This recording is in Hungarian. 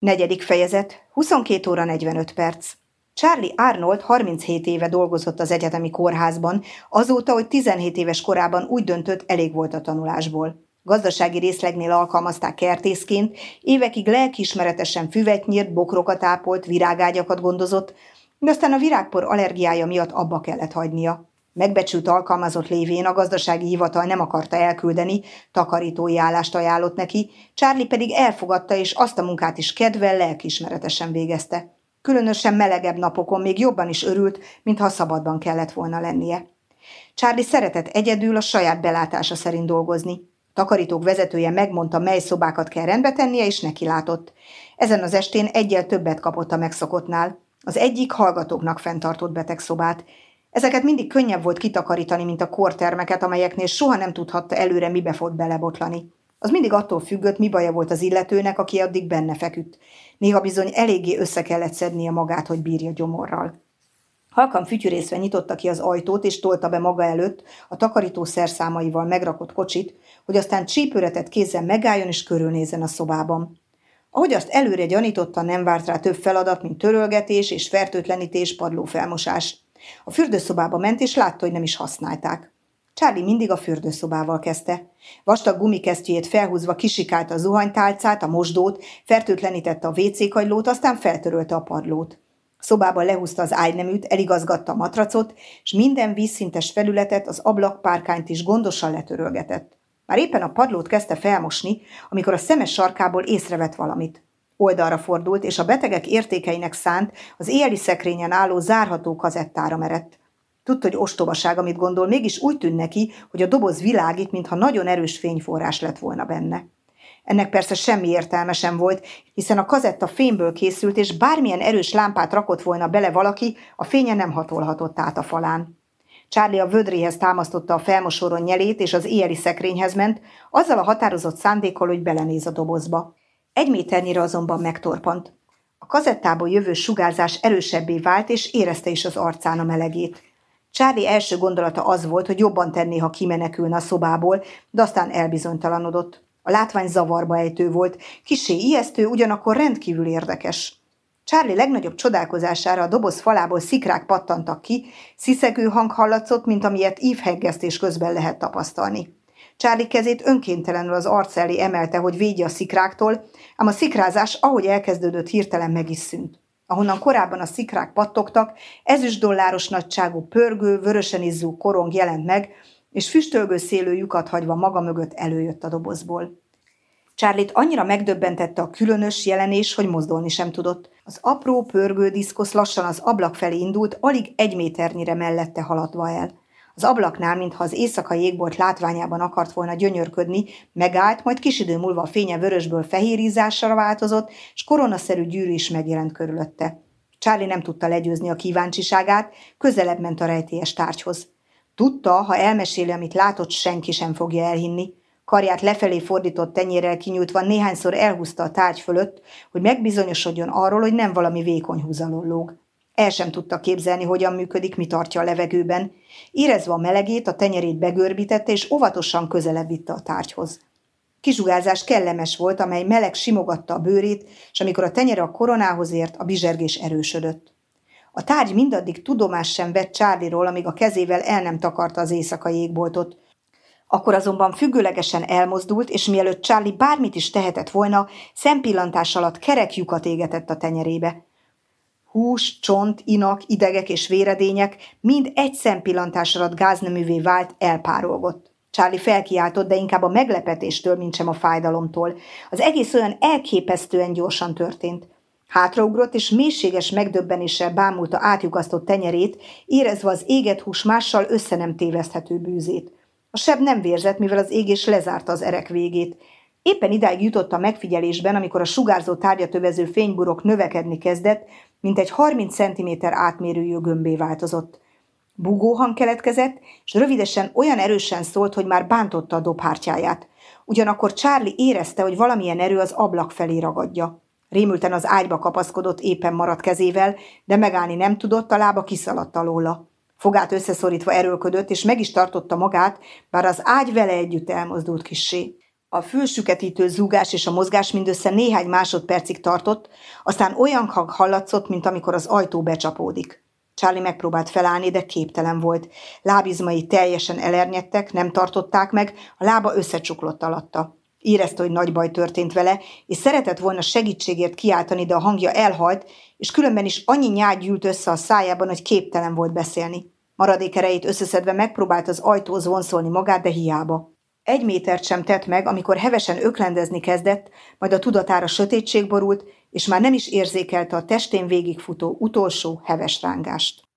Negyedik fejezet, 22 óra 45 perc. Charlie Arnold 37 éve dolgozott az egyetemi kórházban, azóta, hogy 17 éves korában úgy döntött, elég volt a tanulásból. Gazdasági részlegnél alkalmazták kertészként, évekig lelkiismeretesen füvet nyírt, bokrokat ápolt, virágágyakat gondozott, de aztán a virágpor allergiája miatt abba kellett hagynia. Megbecsült alkalmazott lévén a gazdasági hivatal nem akarta elküldeni, takarítói állást ajánlott neki, Charlie pedig elfogadta, és azt a munkát is kedvel, lelkismeretesen végezte. Különösen melegebb napokon még jobban is örült, mintha szabadban kellett volna lennie. Charlie szeretett egyedül a saját belátása szerint dolgozni. Takarítók vezetője megmondta, mely szobákat kell rendbe tennie, és neki látott. Ezen az estén egyel többet kapott a megszokottnál. Az egyik hallgatóknak fenntartott betegszobát. Ezeket mindig könnyebb volt kitakarítani, mint a kortermeket, amelyeknél soha nem tudhatta előre, mibe fog belebotlani. Az mindig attól függött, mi baja volt az illetőnek, aki addig benne feküdt. Néha bizony eléggé össze kellett szednie magát, hogy bírja gyomorral. Halkan fütyürészve nyitotta ki az ajtót, és tolta be maga előtt a takarító szerszámaival megrakott kocsit, hogy aztán csípőretett kézzel megálljon és körülnézen a szobában. Ahogy azt előre gyanította, nem várt rá több feladat, mint törölgetés és fertőtlenítés, padlófelmosás. A fürdőszobába ment, és látta, hogy nem is használták. Charlie mindig a fürdőszobával kezdte. Vastag gumikesztyűjét felhúzva kisikálta a zuhanytálcát, a mosdót, fertőtlenítette a WC-kagylót, aztán feltörölte a padlót. Szobában lehúzta az ágyneműt, eligazgatta a matracot, és minden vízszintes felületet, az ablakpárkányt is gondosan letörölgetett. Már éppen a padlót kezdte felmosni, amikor a szemes sarkából észrevett valamit. Oldalra fordult, és a betegek értékeinek szánt az éjjeli szekrényen álló zárható kazettára merett. Tudta, hogy ostobaság, amit gondol, mégis úgy tűnt neki, hogy a doboz világít, mintha nagyon erős fényforrás lett volna benne. Ennek persze semmi értelme sem volt, hiszen a kazetta fényből készült, és bármilyen erős lámpát rakott volna bele valaki, a fénye nem hatolhatott át a falán. Charlie a vödréhez támasztotta a felmosoron nyelét, és az éjjeli szekrényhez ment, azzal a határozott szándékkal, hogy belenéz a dobozba. Egy méternyire azonban megtorpant. A kazettából jövő sugárzás erősebbé vált, és érezte is az arcán a melegét. Charlie első gondolata az volt, hogy jobban tenné, ha kimenekülne a szobából, de aztán elbizonytalanodott. A látvány zavarba ejtő volt, kisé ijesztő, ugyanakkor rendkívül érdekes. Charlie legnagyobb csodálkozására a doboz falából szikrák pattantak ki, sziszegő hang hallatszott, mint amilyet ívhegesztés közben lehet tapasztalni. Charlie kezét önkéntelenül az arc elé emelte, hogy védje a szikráktól, ám a szikrázás, ahogy elkezdődött, hirtelen meg is szűnt. Ahonnan korábban a szikrák pattogtak, ezüstdolláros nagyságú pörgő, vörösen izzú korong jelent meg, és füstölgő szélő lyukat hagyva maga mögött előjött a dobozból. Charlie-t annyira megdöbbentette a különös jelenés, hogy mozdulni sem tudott. Az apró, pörgő diszkosz lassan az ablak felé indult, alig egy méternyire mellette haladva el. Az ablaknál, mintha az éjszakai jégbolt látványában akart volna gyönyörködni, megállt, majd kis idő múlva a fénye vörösből fehérizásra változott, és koronaszerű gyűrű is megjelent körülötte. Charlie nem tudta legyőzni a kíváncsiságát, közelebb ment a rejtélyes tárgyhoz. Tudta, ha elmeséli, amit látott, senki sem fogja elhinni. Karját lefelé fordított tenyérrel kinyújtva néhányszor elhúzta a tárgy fölött, hogy megbizonyosodjon arról, hogy nem valami vékony húzalon lóg. El sem tudta képzelni, hogyan működik, mi tartja a levegőben. Érezve a melegét, a tenyerét begörbítette, és óvatosan közelebb vitte a tárgyhoz. Kizsugázás kellemes volt, amely meleg simogatta a bőrét, és amikor a tenyere a koronához ért, a bizsergés erősödött. A tárgy mindaddig tudomás sem vett Csárliról, amíg a kezével el nem takarta az éjszakai égboltot. Akkor azonban függőlegesen elmozdult, és mielőtt Charlie bármit is tehetett volna, szempillantás alatt kerek lyukat égetett a tenyerébe. Hús, csont, inak, idegek és véredények mind egy szempillantás alatt gázneművé vált, elpárolgott. Charlie felkiáltott, de inkább a meglepetéstől, mint sem a fájdalomtól. Az egész olyan elképesztően gyorsan történt. Hátraugrott, és mélységes megdöbbenéssel bámulta átjugasztott tenyerét, érezve az éget hús mással össze nem téveszthető bűzét. A seb nem vérzett, mivel az égés lezárta az erek végét. Éppen idáig jutott a megfigyelésben, amikor a sugárzó tárgyat övező fényburok növekedni kezdett, mint egy 30 cm átmérőjű gömbé változott. Bugóhang keletkezett, és rövidesen olyan erősen szólt, hogy már bántotta a dobhártyáját. Ugyanakkor Charlie érezte, hogy valamilyen erő az ablak felé ragadja. Rémülten az ágyba kapaszkodott éppen maradt kezével, de megállni nem tudott, a lába kiszaladt alóla. Fogát összeszorítva erőlködött, és meg is tartotta magát, bár az ágy vele együtt elmozdult kissé. A fülsüketítő zúgás és a mozgás mindössze néhány másodpercig tartott, aztán olyan hang hallatszott, mint amikor az ajtó becsapódik. Charlie megpróbált felállni, de képtelen volt. Lábizmai teljesen elernyedtek, nem tartották meg, a lába összecsuklott alatta. Érezte, hogy nagy baj történt vele, és szeretett volna segítségért kiáltani, de a hangja elhalt, és különben is annyi nyágy gyűlt össze a szájában, hogy képtelen volt beszélni. Maradék erejét összeszedve megpróbált az ajtóhoz vonszolni magát, de hiába. Egy métert sem tett meg, amikor hevesen öklendezni kezdett, majd a tudatára sötétség borult, és már nem is érzékelte a testén végigfutó utolsó heves rángást.